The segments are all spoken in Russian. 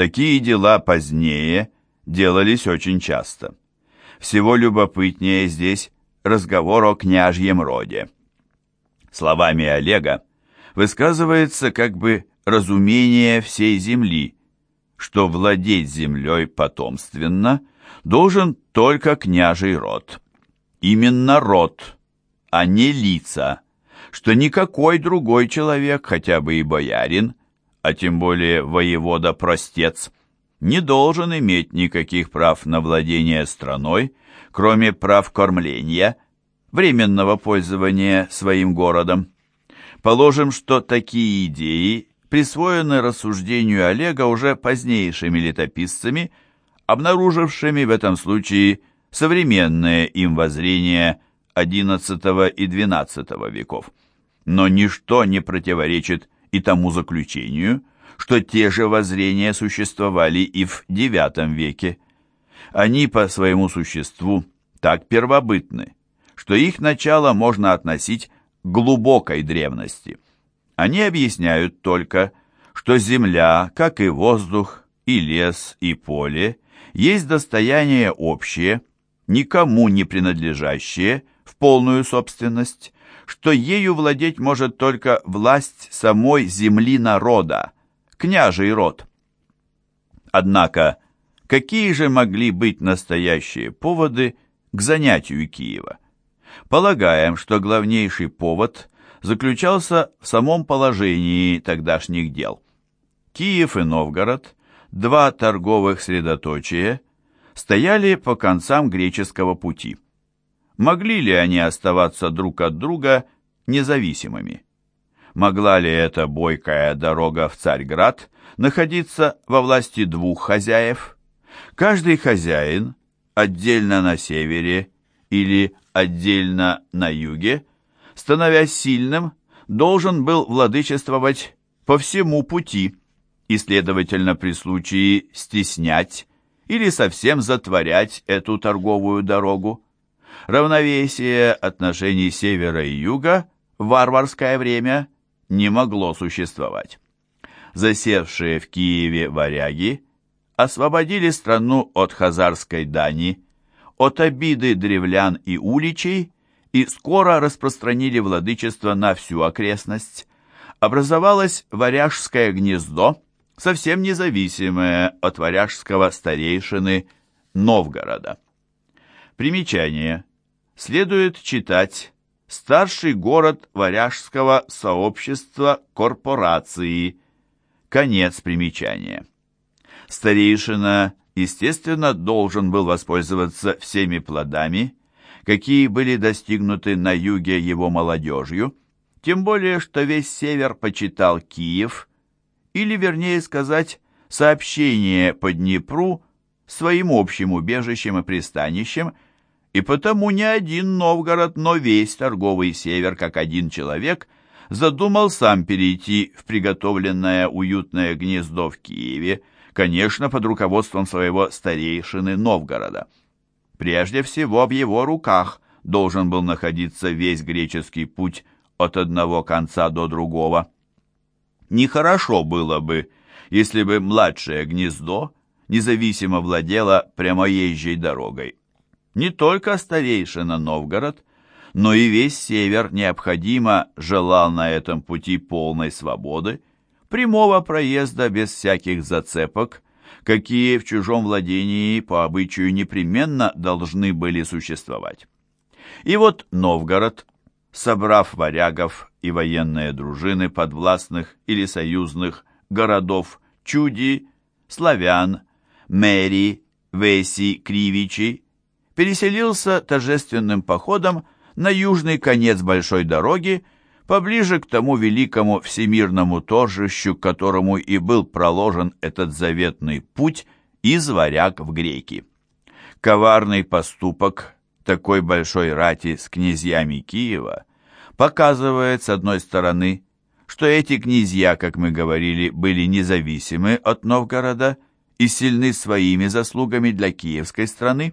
Такие дела позднее делались очень часто. Всего любопытнее здесь разговор о княжьем роде. Словами Олега высказывается как бы разумение всей земли, что владеть землей потомственно должен только княжий род. Именно род, а не лица, что никакой другой человек, хотя бы и боярин, а тем более воевода-простец, не должен иметь никаких прав на владение страной, кроме прав кормления, временного пользования своим городом. Положим, что такие идеи присвоены рассуждению Олега уже позднейшими летописцами, обнаружившими в этом случае современные им воззрения XI и XII веков. Но ничто не противоречит и тому заключению, что те же воззрения существовали и в IX веке. Они по своему существу так первобытны, что их начало можно относить к глубокой древности. Они объясняют только, что земля, как и воздух, и лес, и поле, есть достояние общее, никому не принадлежащее в полную собственность, что ею владеть может только власть самой земли народа, княжий род. Однако, какие же могли быть настоящие поводы к занятию Киева? Полагаем, что главнейший повод заключался в самом положении тогдашних дел. Киев и Новгород, два торговых средоточия, стояли по концам греческого пути. Могли ли они оставаться друг от друга независимыми? Могла ли эта бойкая дорога в Царьград находиться во власти двух хозяев? Каждый хозяин, отдельно на севере или отдельно на юге, становясь сильным, должен был владычествовать по всему пути и, следовательно, при случае стеснять или совсем затворять эту торговую дорогу. Равновесие отношений севера и юга в варварское время не могло существовать. Засевшие в Киеве варяги освободили страну от хазарской дани, от обиды древлян и уличей и скоро распространили владычество на всю окрестность. Образовалось варяжское гнездо, совсем независимое от варяжского старейшины Новгорода. Примечание. Следует читать «Старший город варяжского сообщества корпорации». Конец примечания. Старейшина, естественно, должен был воспользоваться всеми плодами, какие были достигнуты на юге его молодежью, тем более, что весь север почитал Киев, или, вернее сказать, сообщение по Днепру своим общим убежищем и пристанищем, и потому не один Новгород, но весь торговый север, как один человек, задумал сам перейти в приготовленное уютное гнездо в Киеве, конечно, под руководством своего старейшины Новгорода. Прежде всего в его руках должен был находиться весь греческий путь от одного конца до другого. Нехорошо было бы, если бы младшее гнездо независимо владело прямоезжей дорогой. Не только старейшина Новгород, но и весь север необходимо желал на этом пути полной свободы, прямого проезда без всяких зацепок, какие в чужом владении по обычаю непременно должны были существовать. И вот Новгород, собрав варягов и военные дружины подвластных или союзных городов Чуди, Славян, Мэри, Веси, Кривичи, переселился торжественным походом на южный конец большой дороги, поближе к тому великому всемирному торжищу, которому и был проложен этот заветный путь из варяг в греки. Коварный поступок такой большой рати с князьями Киева показывает, с одной стороны, что эти князья, как мы говорили, были независимы от Новгорода и сильны своими заслугами для киевской страны,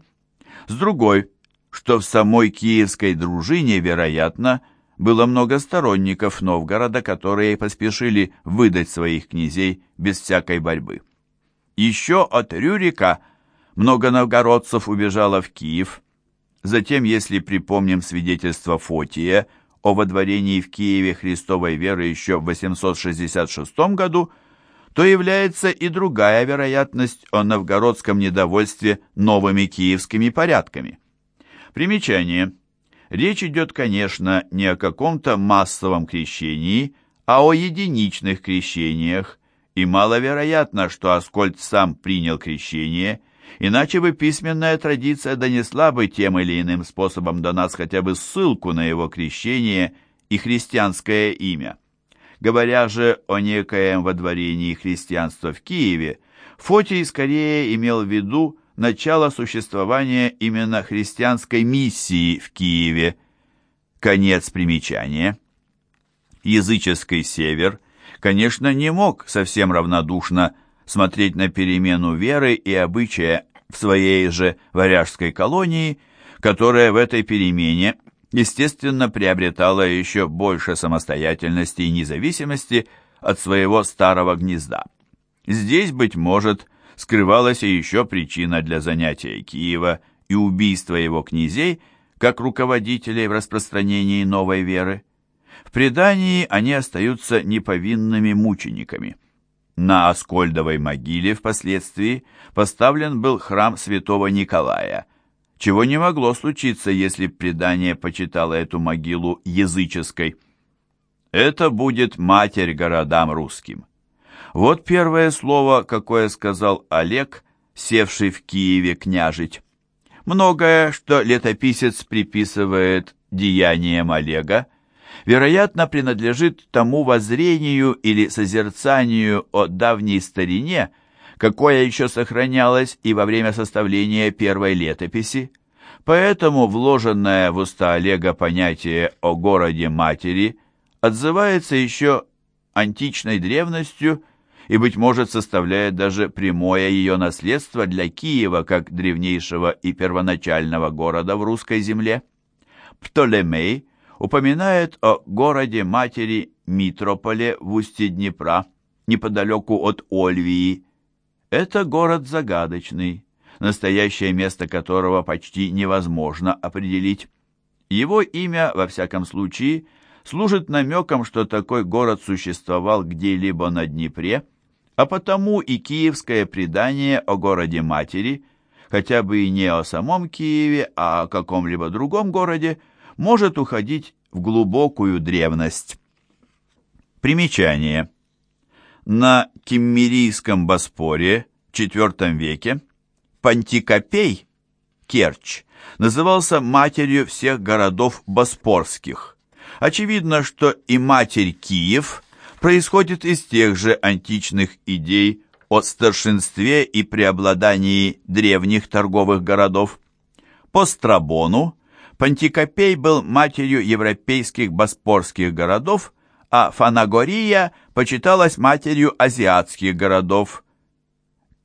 с другой, что в самой киевской дружине, вероятно, было много сторонников Новгорода, которые поспешили выдать своих князей без всякой борьбы. Еще от Рюрика много новгородцев убежало в Киев. Затем, если припомним свидетельство Фотия о водворении в Киеве Христовой веры еще в 866 году, то является и другая вероятность о новгородском недовольстве новыми киевскими порядками. Примечание. Речь идет, конечно, не о каком-то массовом крещении, а о единичных крещениях, и маловероятно, что Аскольд сам принял крещение, иначе бы письменная традиция донесла бы тем или иным способом до нас хотя бы ссылку на его крещение и христианское имя. Говоря же о некоем водворении христианства в Киеве, Фотий скорее имел в виду начало существования именно христианской миссии в Киеве. Конец примечания. Языческий север, конечно, не мог совсем равнодушно смотреть на перемену веры и обычая в своей же варяжской колонии, которая в этой перемене естественно, приобретала еще больше самостоятельности и независимости от своего старого гнезда. Здесь, быть может, скрывалась и еще причина для занятия Киева и убийства его князей как руководителей в распространении новой веры. В предании они остаются неповинными мучениками. На Аскольдовой могиле впоследствии поставлен был храм святого Николая – чего не могло случиться, если предание почитало эту могилу языческой. Это будет матерь городам русским. Вот первое слово, какое сказал Олег, севший в Киеве княжить. Многое, что летописец приписывает деяниям Олега, вероятно, принадлежит тому воззрению или созерцанию о давней старине, какое еще сохранялось и во время составления первой летописи. Поэтому вложенное в уста Олега понятие о городе-матери отзывается еще античной древностью и, быть может, составляет даже прямое ее наследство для Киева как древнейшего и первоначального города в русской земле. Птолемей упоминает о городе-матери Митрополе в устье Днепра, неподалеку от Ольвии, это город загадочный, настоящее место которого почти невозможно определить. Его имя, во всяком случае, служит намеком, что такой город существовал где-либо на Днепре, а потому и киевское предание о городе-матери, хотя бы и не о самом Киеве, а о каком-либо другом городе, может уходить в глубокую древность. Примечание. На Киммерийском Боспоре в IV веке Пантикопей, Керчь, назывался матерью всех городов боспорских. Очевидно, что и матерь Киев происходит из тех же античных идей о старшинстве и преобладании древних торговых городов. По Страбону Пантикопей был матерью европейских боспорских городов а Фанагория почиталась матерью азиатских городов.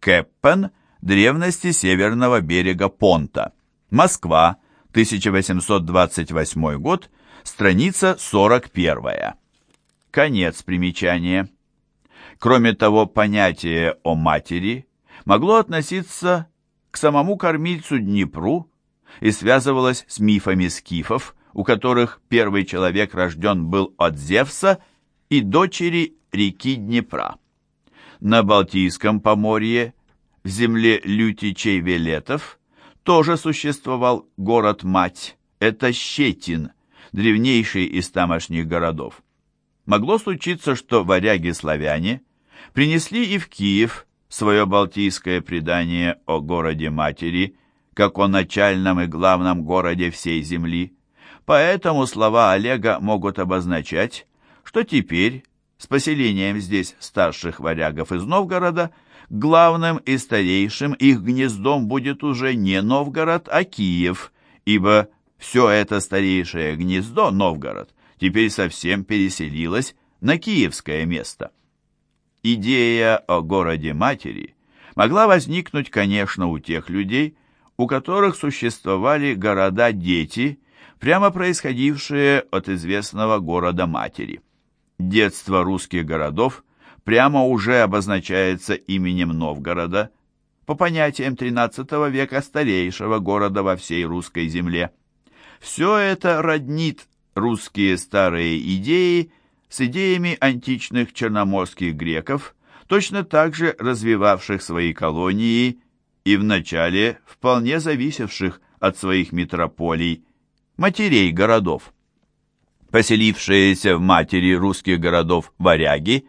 Кеппен – древности северного берега Понта. Москва, 1828 год, страница 41. Конец примечания. Кроме того, понятие о матери могло относиться к самому кормильцу Днепру и связывалось с мифами скифов, у которых первый человек рожден был от Зевса и дочери реки Днепра. На Балтийском поморье, в земле лютичей-велетов, тоже существовал город-мать, это Щетин, древнейший из тамошних городов. Могло случиться, что варяги-славяне принесли и в Киев свое балтийское предание о городе-матери, как о начальном и главном городе всей земли, Поэтому слова Олега могут обозначать, что теперь, с поселением здесь старших варягов из Новгорода, главным и старейшим их гнездом будет уже не Новгород, а Киев, ибо все это старейшее гнездо, Новгород, теперь совсем переселилось на киевское место. Идея о городе-матери могла возникнуть, конечно, у тех людей, у которых существовали города-дети прямо происходившие от известного города-матери. Детство русских городов прямо уже обозначается именем Новгорода, по понятиям XIII века старейшего города во всей русской земле. Все это роднит русские старые идеи с идеями античных черноморских греков, точно так же развивавших свои колонии и вначале вполне зависевших от своих метрополий, матерей городов. Поселившиеся в матери русских городов варяги,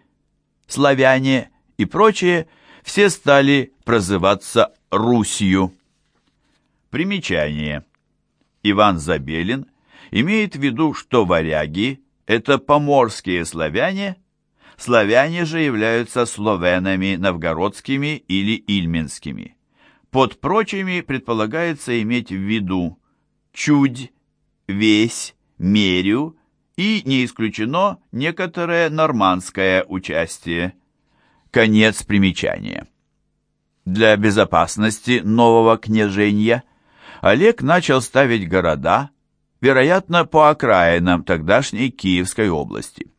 славяне и прочие, все стали прозываться Русью. Примечание. Иван Забелин имеет в виду, что варяги – это поморские славяне, славяне же являются словенами новгородскими или ильминскими. Под прочими предполагается иметь в виду чудь, весь, мерю и, не исключено, некоторое нормандское участие. Конец примечания. Для безопасности нового княжения Олег начал ставить города, вероятно, по окраинам тогдашней Киевской области.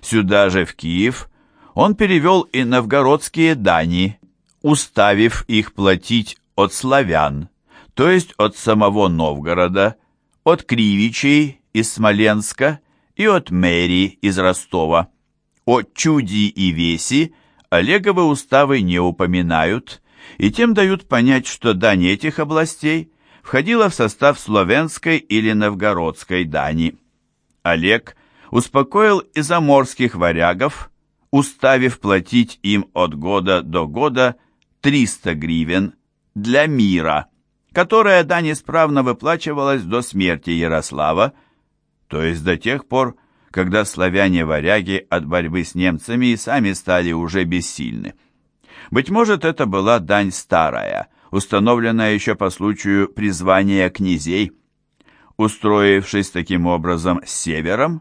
Сюда же, в Киев, он перевел и новгородские дани, уставив их платить от славян, то есть от самого Новгорода, от Кривичей из Смоленска и от Мэри из Ростова. О чуди и веси Олеговы уставы не упоминают, и тем дают понять, что дань этих областей входила в состав Словенской или Новгородской дани. Олег успокоил и заморских варягов, уставив платить им от года до года 300 гривен для мира, которая дань исправно выплачивалась до смерти Ярослава, то есть до тех пор, когда славяне-варяги от борьбы с немцами и сами стали уже бессильны. Быть может, это была дань старая, установленная еще по случаю призвания князей. Устроившись таким образом с севером,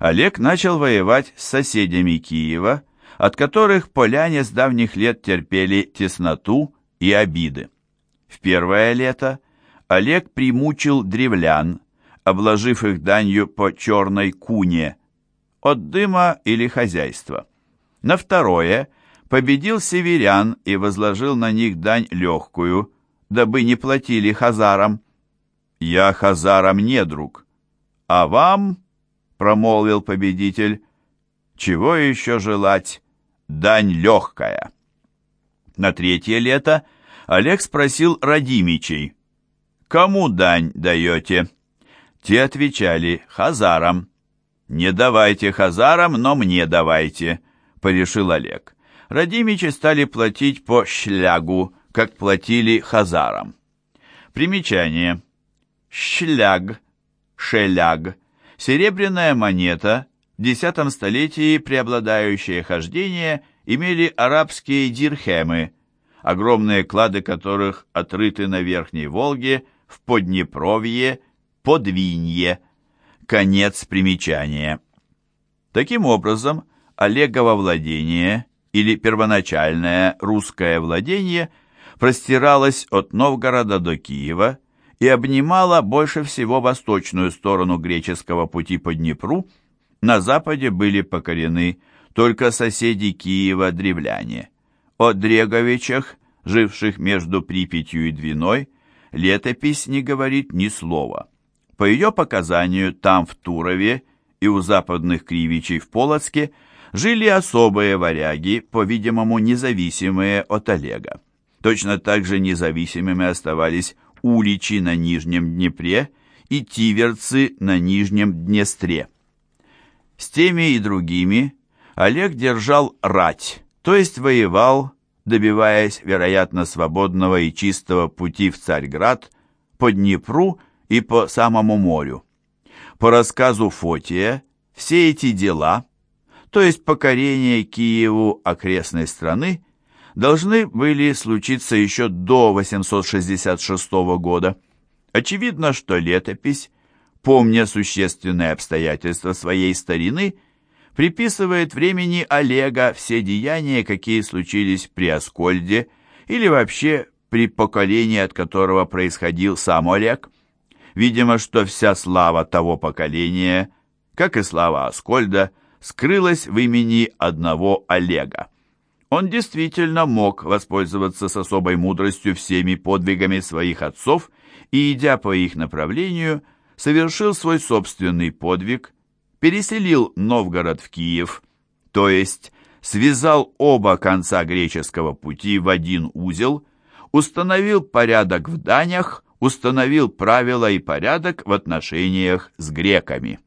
Олег начал воевать с соседями Киева, от которых поляне с давних лет терпели тесноту и обиды. В первое лето Олег примучил древлян, обложив их данью по черной куне, от дыма или хозяйства. На второе победил северян и возложил на них дань легкую, дабы не платили хазарам. «Я хазарам не друг, а вам, — промолвил победитель, — чего еще желать?» дань легкая. На третье лето Олег спросил Радимичей, «Кому дань даете?» Те отвечали, «Хазарам». «Не давайте хазарам, но мне давайте», — порешил Олег. Радимичи стали платить по шлягу, как платили хазарам. Примечание. Шляг, шеляг, серебряная монета, в X столетии преобладающее хождение имели арабские дирхемы, огромные клады которых отрыты на Верхней Волге, в Поднепровье, Подвинье. Конец примечания. Таким образом, Олегово владение или первоначальное русское владение простиралось от Новгорода до Киева и обнимало больше всего восточную сторону греческого пути по Днепру – на западе были покорены только соседи Киева древляне. О Дреговичах, живших между Припятью и Двиной, летопись не говорит ни слова. По ее показанию, там, в Турове и у западных Кривичей в Полоцке, жили особые варяги, по-видимому, независимые от Олега. Точно так же независимыми оставались уличи на Нижнем Днепре и тиверцы на Нижнем Днестре. С теми и другими Олег держал рать, то есть воевал, добиваясь, вероятно, свободного и чистого пути в Царьград, по Днепру и по самому морю. По рассказу Фотия, все эти дела, то есть покорение Киеву окрестной страны, должны были случиться еще до 866 года. Очевидно, что летопись помня существенные обстоятельства своей старины, приписывает времени Олега все деяния, какие случились при Аскольде или вообще при поколении, от которого происходил сам Олег. Видимо, что вся слава того поколения, как и слава Аскольда, скрылась в имени одного Олега. Он действительно мог воспользоваться с особой мудростью всеми подвигами своих отцов и, идя по их направлению, совершил свой собственный подвиг, переселил Новгород в Киев, то есть связал оба конца греческого пути в один узел, установил порядок в данях, установил правила и порядок в отношениях с греками.